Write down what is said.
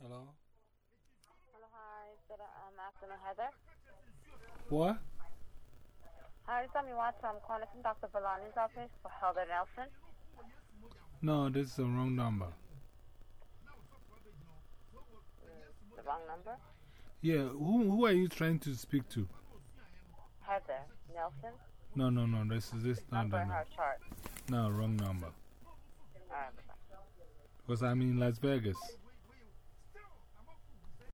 Hello? Hello, hi. Good um, afternoon, Heather. What? Hi, this is Amy Watson. I'm calling from Dr. Bellani's office for Heather Nelson. No, this is the wrong number. Mm, the wrong number? Yeah, who, who are you trying to speak to? Heather Nelson. No, no, no, this is this not Number the number. No, wrong number. All right. Because I'm in Las Vegas.